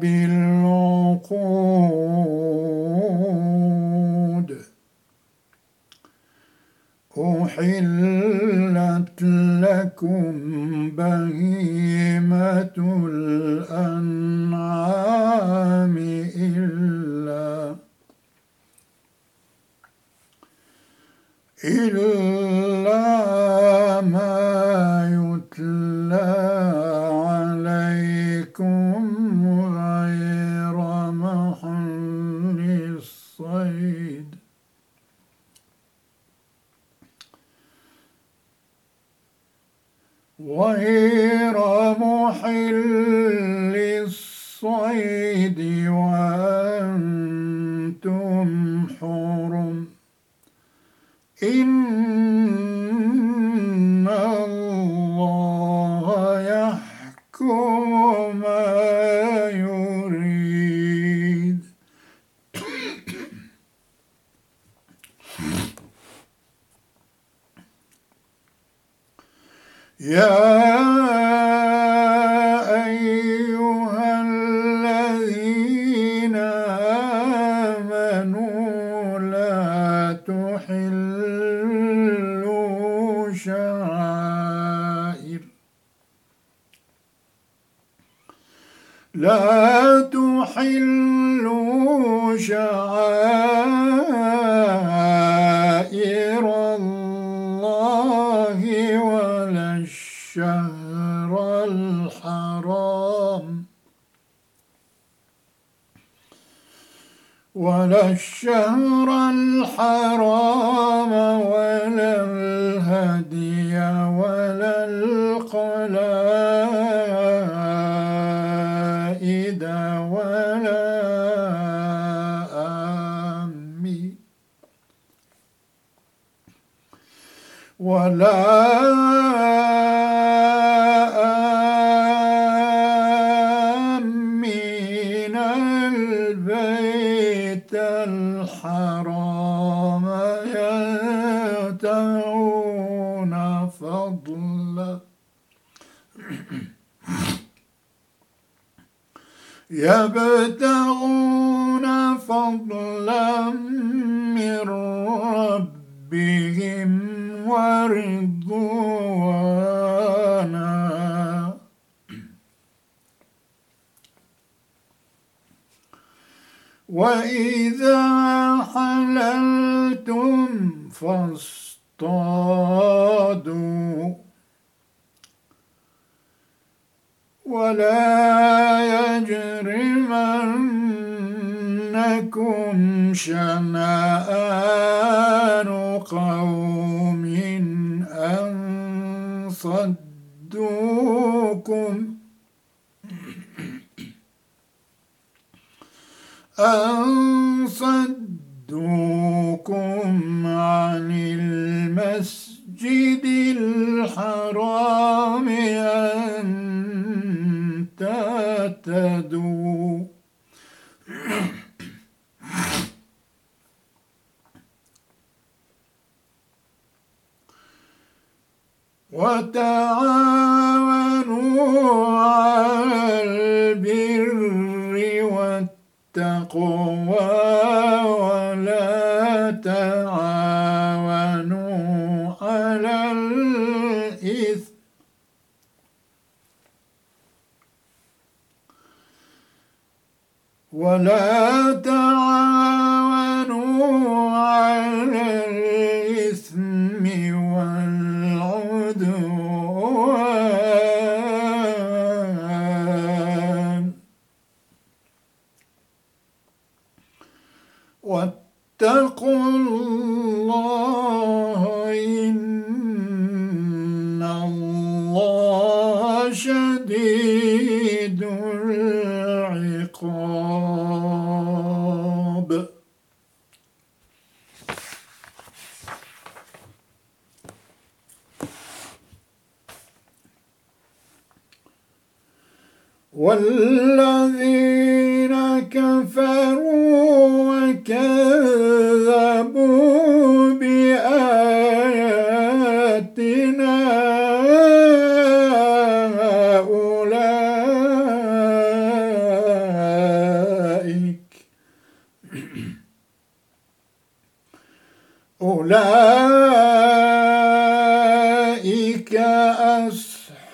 بالعقود أحلت لكم بهيمة الأنعام إلا إلا ما يتلى عليكم غير محل الصيد غير محل الصيد وأنتم حرم إن الله يحكم ما يريد يا أيها الذين آمنوا لا شعائر. لا تحلوا شعائر الله ولا الشهر الحرام ولا الشهر الحرام ولا الهدي ولا القلائد ولا آمين. ولا الحرام يبتغون فضلا. يبتغون فضلا من ربهم ورضوانا وإذا حللتم فاصطادوا ولا يجرمنكم شنآن قوم أن صدوكم أن صدوكم عن المسجد الحرام أن تعتدوا وتعاونوا على والتقوى ولا تعاونوا على الإثم. ولا تعاونوا واتقوا الله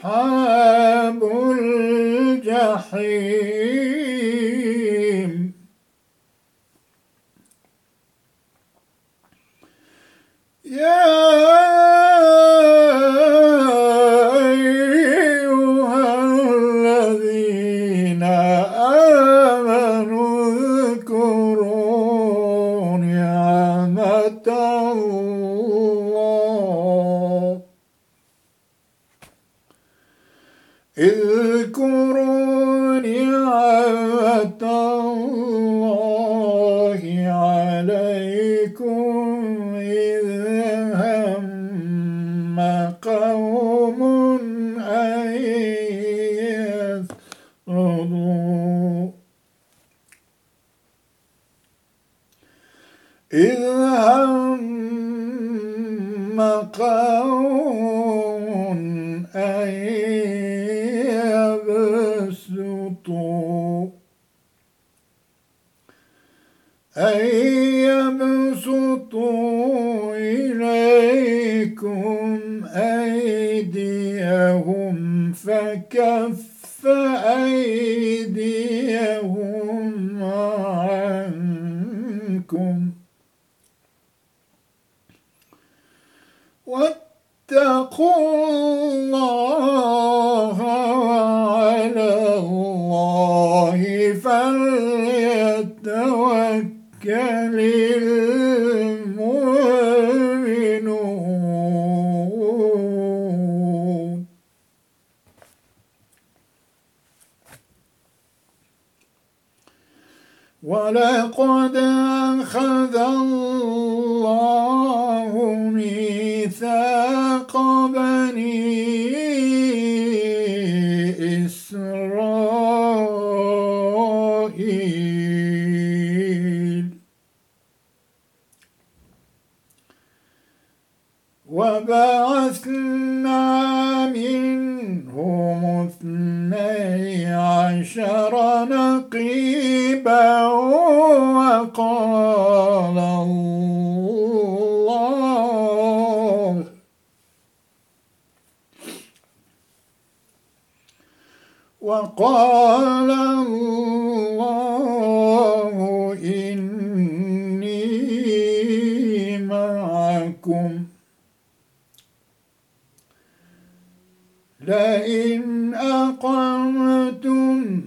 Ah. encore. لقد أخذ الله ميثاق بني وقال الله إني معكم. لئن أقمتم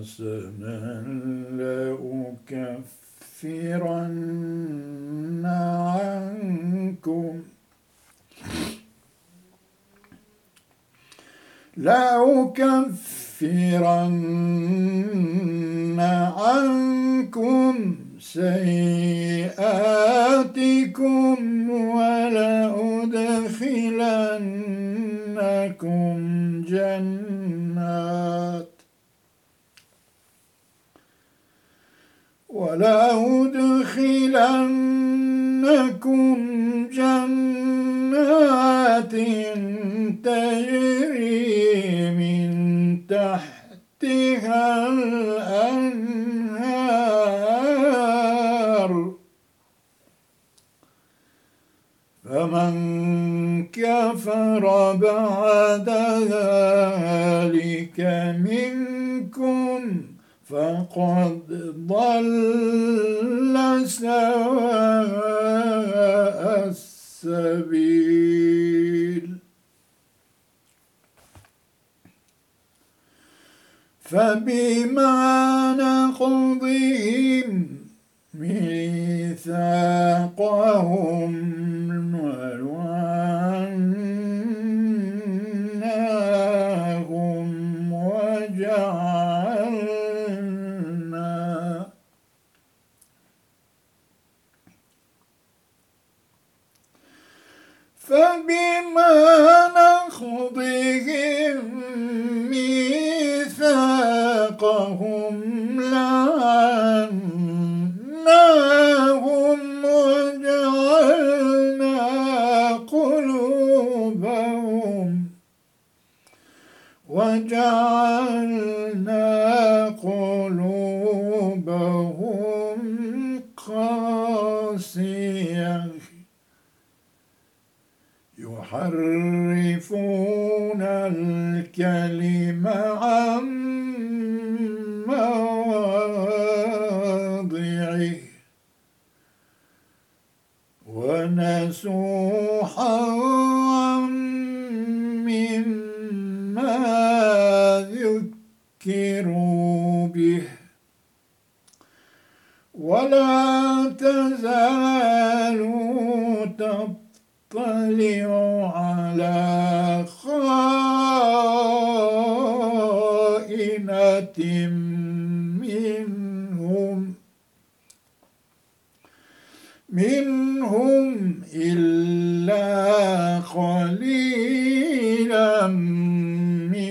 حسنا لأكفرن عنكم. لأكفرن عنكم سيئاتكم. ولأدخلنكم جنات تجري من تحتها الأنهار. فمن كفر بعد ذلك من فقد ضل سواء السبيل فبما نقضهم ميثاقهم ولعناهم وجعلنا فبما نقضهم ميثاقهم لعناهم منهم إلا قليلا منهم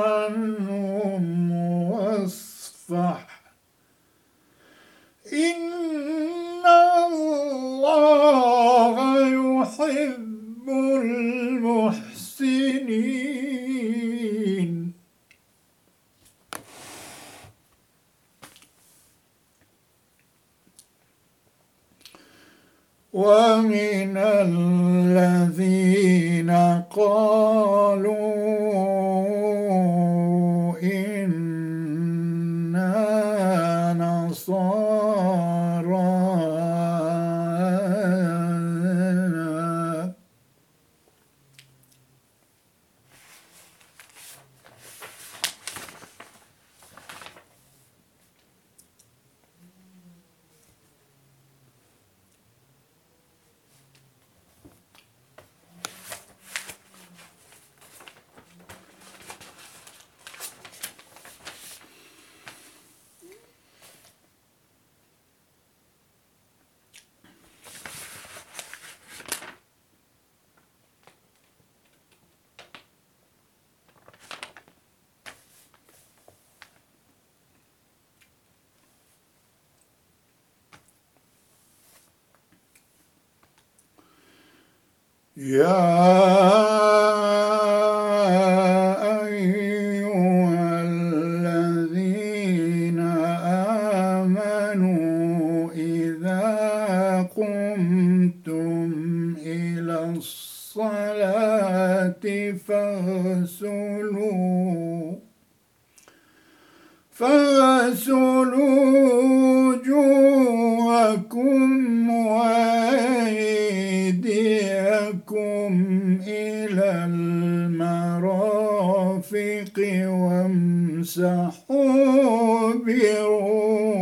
عنهم واصفح إن الله يحب المحسنين ومن الذين قالوا يا أيها الذين آمنوا إذا قمتم إلى الصلاة فاغسلوا فاغسلوا وجوهكم إلى المرافق وامسحوا برؤوسكم.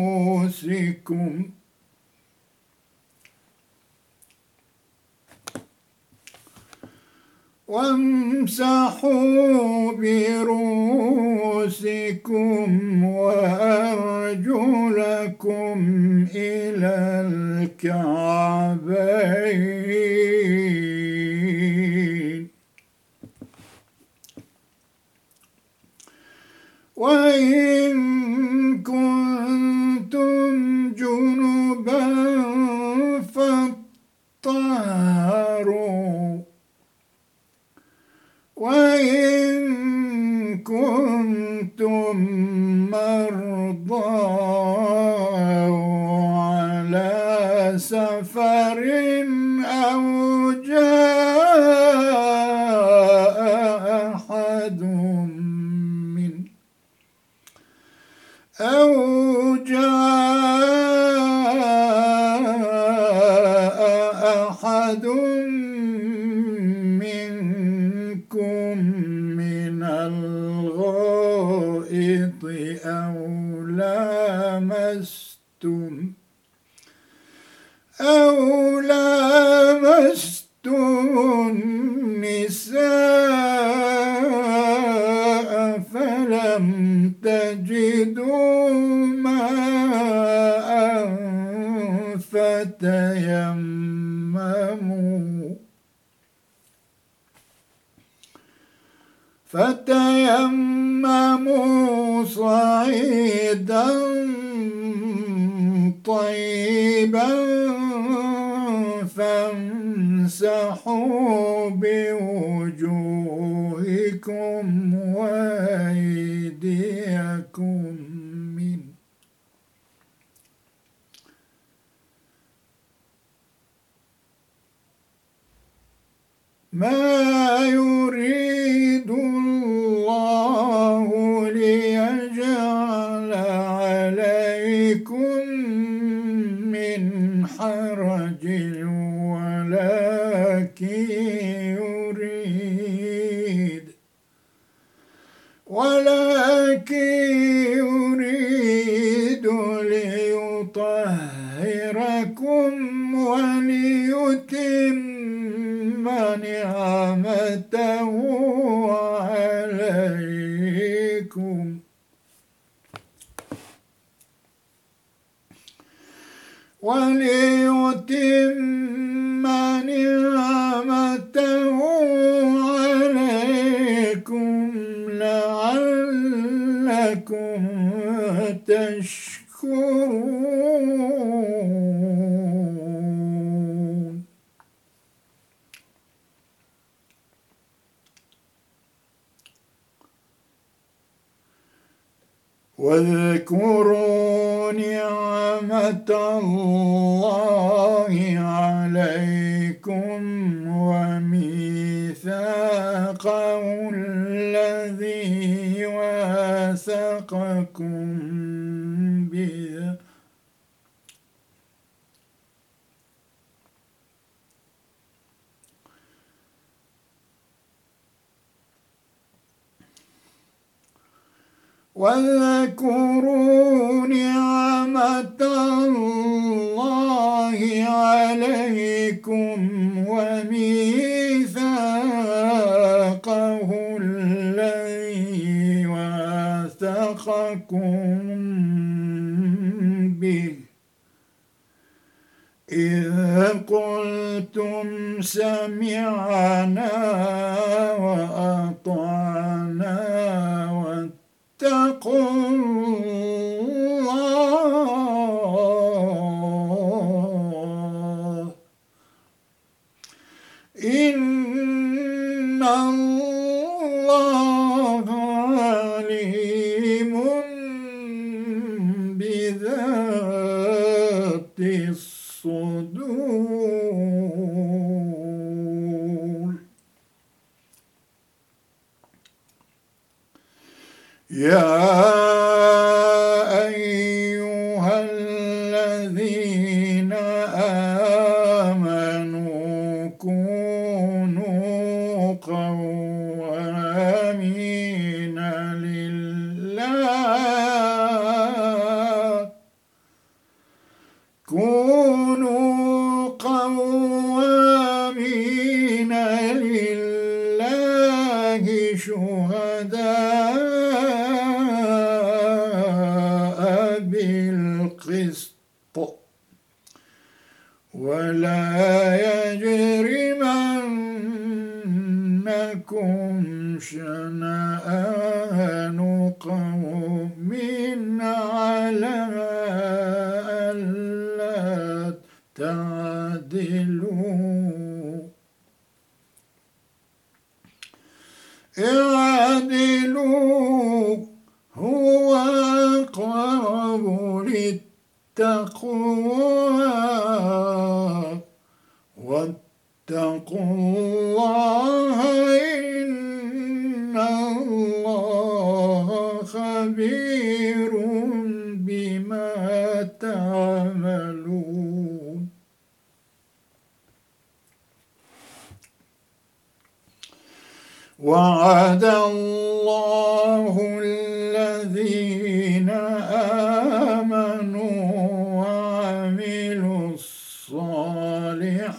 وامسحوا برؤوسكم وأرجلكم إلى الكعبين. وإن كنتم جنبا فتيمموا. فتيمموا صعيدا طيبا فامسحوا بوجوهكم وأيديكم. ما يريد الله ليجعل عليكم من حرج ولكن يريد ولكن يريد ليطهركم نعمته عليكم. وليتم نعمته عليكم لعلكم تشكرون. واذكروا نعمة الله عليكم وميثاقه الذي واثقكم به واذكروا نعمة الله عليكم وميثاقه الذي واثقكم به. إذ قلتم سمعنا وأطعنا واتقوا الله. إن الله ولا يجرمنكم شنآن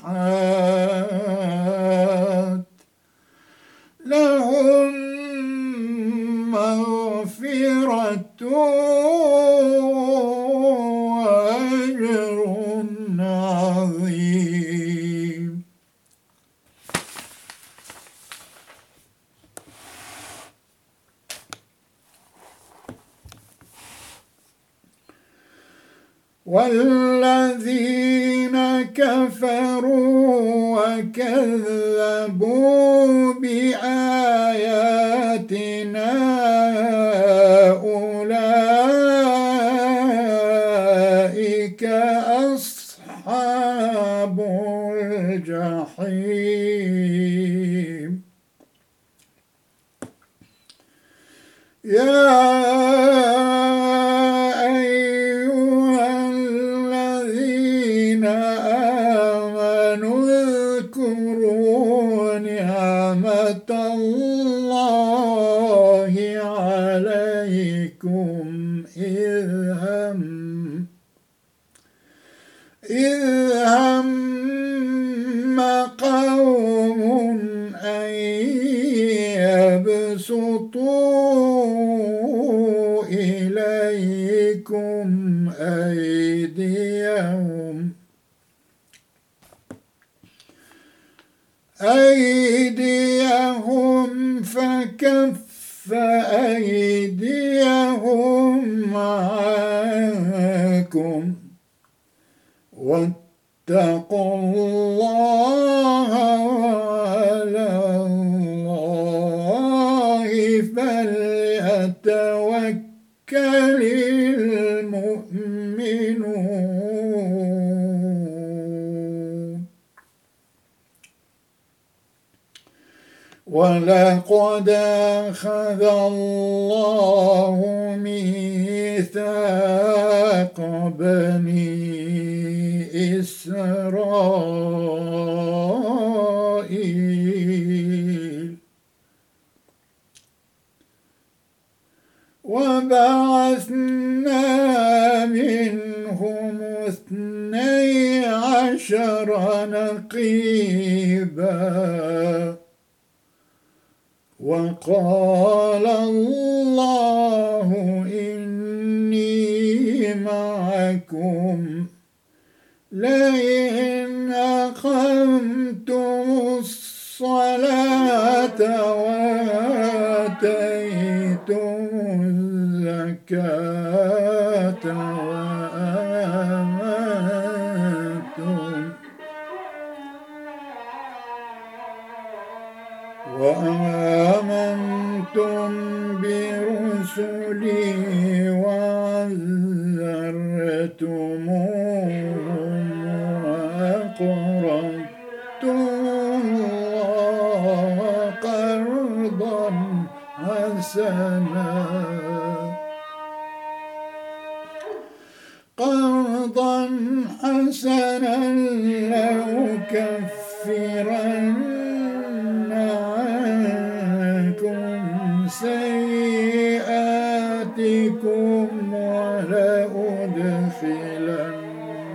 Uh, يا ولقد أخذ الله ميثاق بني إسرائيل. وبعثنا منهم اثني عشر نقيبا. وقال الله إني معكم. لئن أقمتم الصلاة الزكاة وآمنتم وآمنتم برسلي وعزرتموهم وأقرضتم الله قرضا حسنا.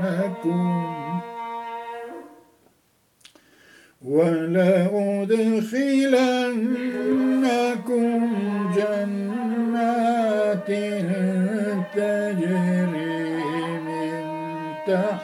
ولأدخلنكم ولأدخلنكم جنات تجري تحتها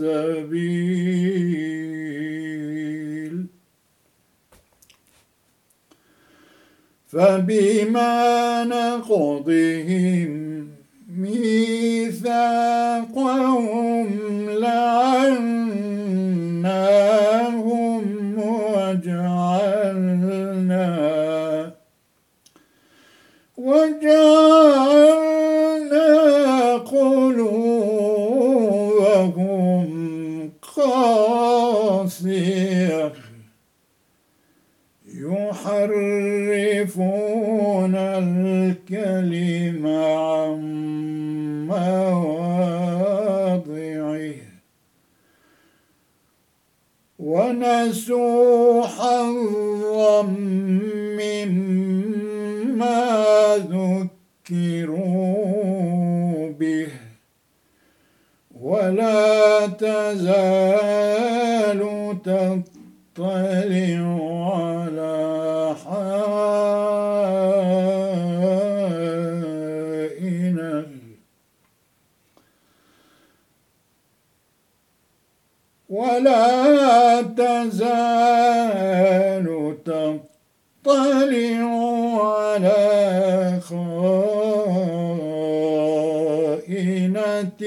السبيل. فبما نقضهم ميثاقهم لعناهم وجعلنا وجعلنا قلوبهم me. خائنة